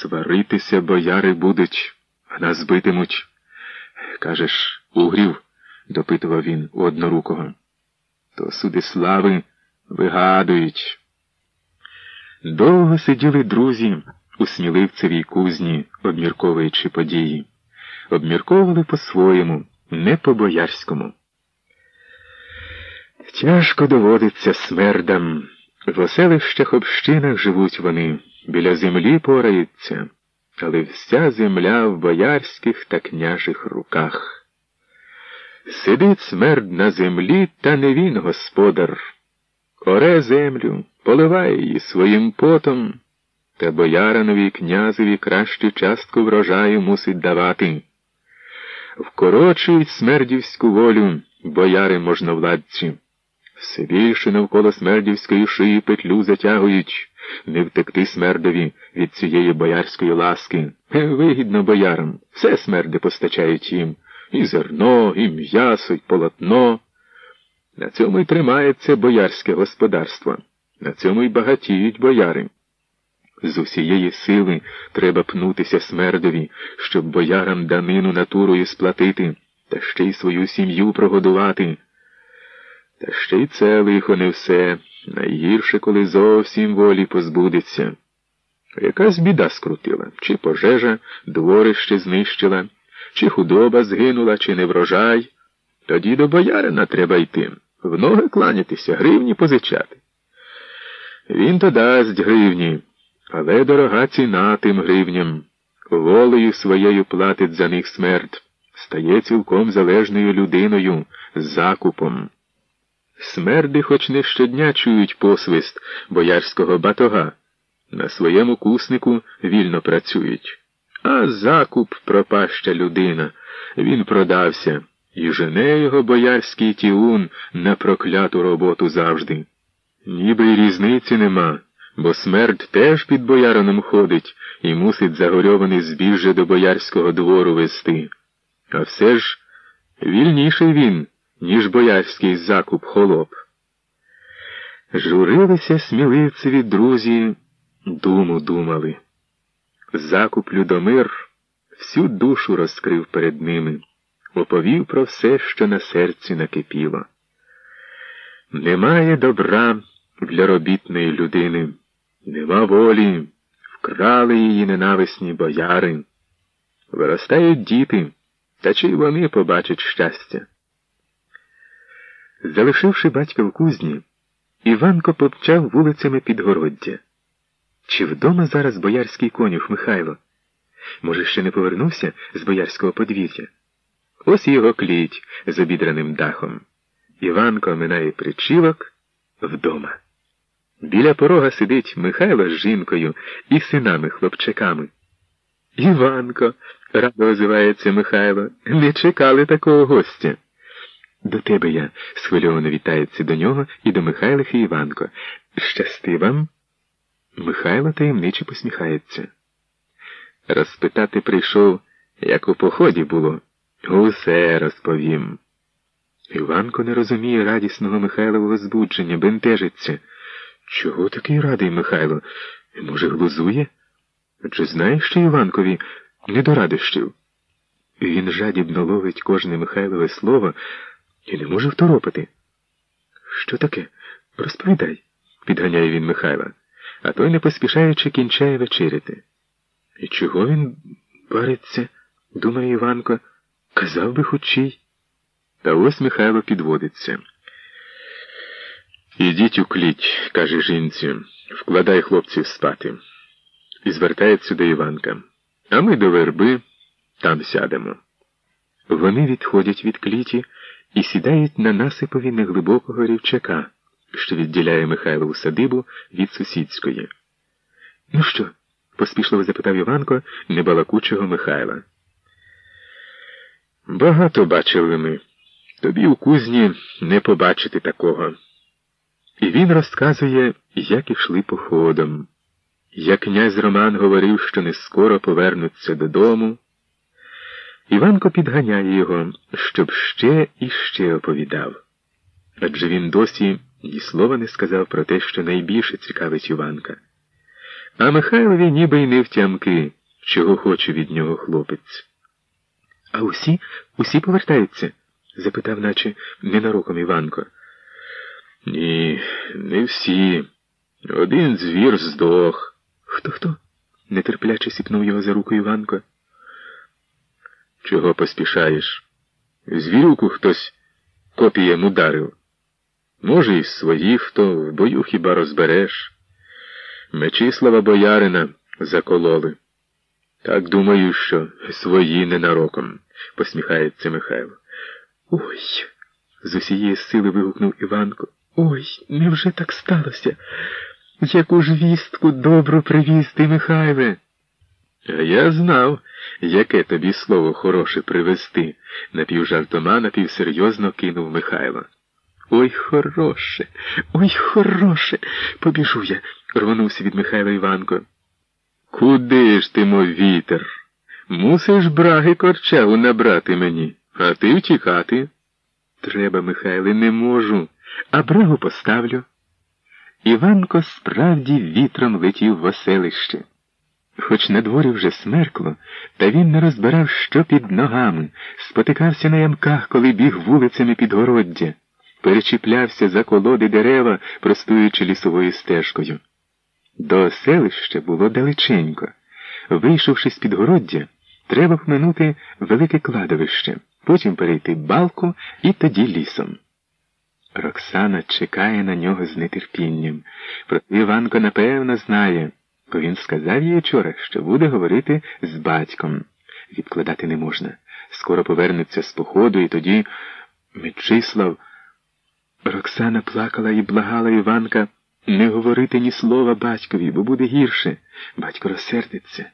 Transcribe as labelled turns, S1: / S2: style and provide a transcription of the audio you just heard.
S1: Сваритися бояри будуть, а нас битимуть. Кажеш, угрів? допитував він у однорукого. То суди слави вигадують. Довго сиділи друзі у сміливцевій кузні, обмірковуючи події. Обмірковували по-своєму, не по-боярському. Тяжко доводиться смердам. В оселищах общинах живуть вони, біля землі пораються, але вся земля в боярських та княжих руках. Сидить смерд на землі, та не він господар. Оре землю, поливає її своїм потом, та бояринові князеві кращу частку врожаю мусить давати. Вкорочують смердівську волю бояри можновладці. Все більше навколо смердівської шиї петлю затягують, не втекти смердові від цієї боярської ласки. Вигідно боярам, все смерди постачають їм і зерно, і м'ясо, і полотно. На цьому й тримається боярське господарство, на цьому й багатіють бояри. З усієї сили треба пнутися смердові, щоб боярам данину натурою сплатити, та ще й свою сім'ю прогодувати. Та ще й це лихо не все, найгірше, коли зовсім волі позбудеться. Якась біда скрутила, чи пожежа дворище знищила, чи худоба згинула, чи не врожай. Тоді до боярина треба йти, в ноги кланятися, гривні позичати. Він то дасть гривні, але дорога ціна тим гривням. Волею своєю платить за них смерть, стає цілком залежною людиною, закупом. Смерди хоч не щодня чують посвист боярського батога, на своєму куснику вільно працюють. А закуп пропаща людина, він продався, і жене його боярський тіун на прокляту роботу завжди. Ніби й різниці нема, бо смерть теж під боярином ходить і мусить загорьований збіжжя до боярського двору вести. А все ж вільніший він ніж боярський закуп холоп. Журилися сміливцеві друзі, думу думали. Закуп Людомир всю душу розкрив перед ними, оповів про все, що на серці накипіло. Немає добра для робітної людини, нема волі, вкрали її ненависні бояри. Виростають діти, та чи й вони побачать щастя? Залишивши батька в кузні, Іванко помчав вулицями Підгороддя. Чи вдома зараз боярський конюх Михайло? Може, ще не повернувся з боярського подвір'я? Ось його кліть з обідраним дахом. Іванко минає причілок вдома. Біля порога сидить Михайло з жінкою і синами хлопчаками. Іванко, радо озивається Михайло, не чекали такого гостя. До тебе я, схвильовано вітається до нього і до Михайлихи Іванко. Щасти вам? Михайло таємниче посміхається. Розпитати прийшов, як у поході було. Усе розповім. Іванко не розуміє радісного Михайлового збудження, бентежиться. Чого такий радий Михайло? Може, глузує? Адже знаєш, що Іванкові не до радощів? Він жадібно ловить кожне Михайлове слово і не може второпати. Що таке? Розповідай, підганяє він Михайла, а той, не поспішаючи, кінчає вечеряти. І чого він бариться, думає Іванко, казав би хочій. Та ось Михайло підводиться. Ідіть у кліть, каже жінці, вкладай хлопців спати. І звертається до Іванка. А ми до верби там сядемо. Вони відходять від кліті і сідають на насипові неглибокого рівчака, що відділяє Михайлову садибу від сусідської. Ну що? поспішливо запитав Іванко небалакучого Михайла. Багато бачили ми. Тобі у кузні не побачити такого. І він розказує, як ішли походом, як князь Роман говорив, що не скоро повернуться додому. Іванко підганяє його, щоб ще і ще оповідав. Адже він досі ні слова не сказав про те, що найбільше цікавить Іванка. А Михайлові ніби й не втямки, чого хоче від нього хлопець. А усі, усі повертаються? запитав, наче ненароком Іванко. Ні, не всі. Один звір здох. Хто хто? нетерпляче сіпнув його за руку Іванко. Чого поспішаєш? Звірюку хтось копієм ударив. Може, і своїх, хто в бою хіба розбереш. Мечислава боярина закололи. Так думаю, що свої ненароком, посміхається Михайло. Ой. з усієї сили вигукнув Іванко. Ой, невже так сталося? Яку ж вістку добру привіз ти, Михайле? А я знав, яке тобі слово хороше привезти, напівжартома, напівсерйозно кинув Михайло. Ой, хороше, ой, хороше, побіжу я, рвонувся від Михайла Іванко. Куди ж ти, мов вітер? Мусиш браги корчагу набрати мені, а ти втікати. Треба, Михайле, не можу, а брагу поставлю. Іванко справді вітром летів в оселище. Хоч на дворі вже смеркло, та він не розбирав, що під ногами, спотикався на ямках, коли біг вулицями підгороддя, перечіплявся за колоди дерева, простуючи лісовою стежкою. До оселища було далеченько. Вийшовши з підгороддя, треба вминути велике кладовище, потім перейти балку і тоді лісом. Роксана чекає на нього з нетерпінням. Проте Іванко напевно знає, бо він сказав їй вчора, що буде говорити з батьком. Відкладати не можна. Скоро повернеться з походу, і тоді Мечислав. Роксана плакала і благала Іванка не говорити ні слова батькові, бо буде гірше. Батько розсердиться.